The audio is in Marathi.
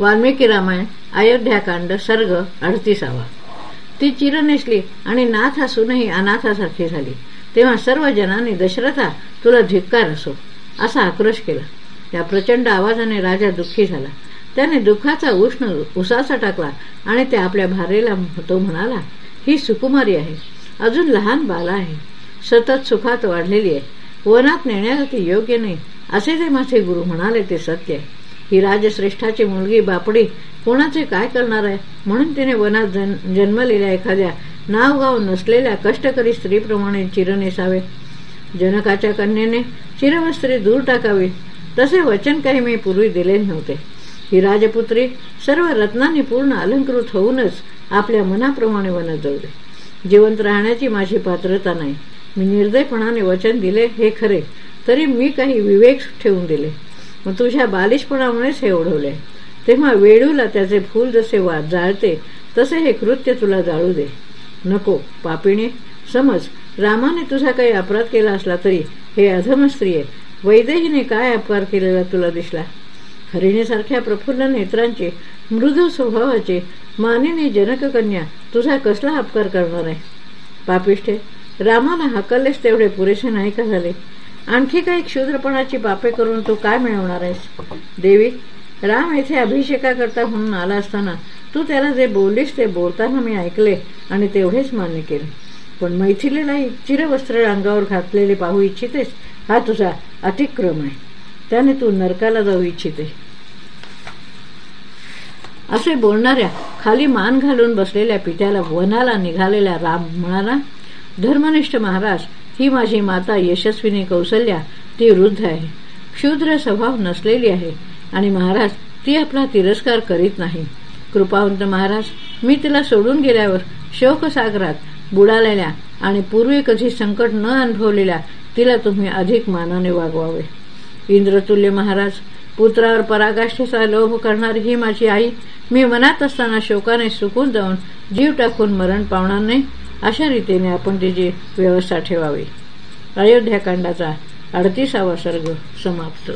वाल्मिकी रामायण अयोध्याकांड सर्ग अडतीसावा. ती चिर नेसली आणि नाथ असूनही अनाथासारखी झाली. तेव्हा सर्व जनांनी दशरथा तुला धिक्कार असो असा आक्रोश केला. या प्रचंड आवाजाने राजा दुःखी झाला. त्याने दुःखाचा उष्ण उसाचा टाकला आणि त्या आपल्या भारेला तो म्हणाला ही सुकुमारी आहे. अजून लहान बाला आहे. सतत सुखात वाढलेली आहे. वनात नेण्याला ती योग्य नाही. असे जे माझे गुरु म्हणाले ते सत्य आहे. ही राजश्रेष्ठाची मुलगी बापडी कोणाचे काय करणार आहे? म्हणून तिने वनात जन्मलेल्या एखाद्या नावगाव नसलेल्या कष्टकरी स्त्रीप्रमाणे चिर नेसावे. जनकाच्या कन्येने चिरवस्त्री दूर टाकावी. तसे वचन काही मी पूर्वी दिले नव्हते. ही राजपुत्री सर्व रत्नांनी पूर्ण अलंकृत होऊनच आपल्या मनाप्रमाणे वनात जाऊ दे जिवंत राहण्याची माझी पात्रता नाही. मी निर्दयपणाने वचन दिले हे खरे तरी मी काही विवेक ठेवून दिले. मग तुझ्या बालिशपणामुळेच हे ओढवले. तेव्हा वेळूला त्याचे फूल जसे वा जाळते तसे हे कृत्य तुला जाळू दे. नको पापिणे समज रामाने तुझा काही अपराध केला असला तरी हे अधम स्त्रिये वैदेहीने काय अपकार केलेला तुला दिसला? हरिणीसारख्या प्रफुल्ल नेत्रांचे मृदू स्वभावाचे मानिनी जनककन्या तुझा कसला अपकार करणार आहे? पापिष्ठे रामाला हकललेच तेवढे पुरेसे नाही का झाले? आणखी काही क्षुद्रपणाची पापे करून तू काय मिळवणार आहेस? देवी राम येथे अभिषेकाकरता म्हणून आला असताना तू त्याला जे बोललीस ते बोलताना मी ऐकले आणि तेवढेच मान्य केले. पण मैथिलीलाही चिरवस्त्र अंगावर घातलेले पाहू इच्छितेस? हा तुझा अतिक्रम आहे. त्याने तू नरकाला जाऊ इच्छिते. असे बोलणाऱ्या खाली मान घालून बसलेल्या पित्याला वनाला निघालेला राम म्हणाला धर्मनिष्ठ महाराज ही माझी माता यशस्विनी कौशल्या ती वृद्ध आहे. क्षुद्र स्वभाव नसलेली आहे आणि महाराज ती आपला तिरस्कार करीत नाही. कृपावंत महाराज मी तिला सोडून गेल्यावर शोकसागरात बुडालेल्या आणि पूर्वी कधी संकट न अनुभवलेल्या तिला तुम्ही अधिक मानाने वागवावे. इंद्रतुल्य महाराज पुत्रावर पराकाष्ठेचा लोभ करणारी ही माझी आई मी मनात असताना शोकाने सुकून जाऊन जीव टाकून मरण पावणार नाही. अशा रीतीने आपण तिची व्यवस्था ठेवावी. अयोध्याकांडाचा अडतीसावा सर्ग समाप्त.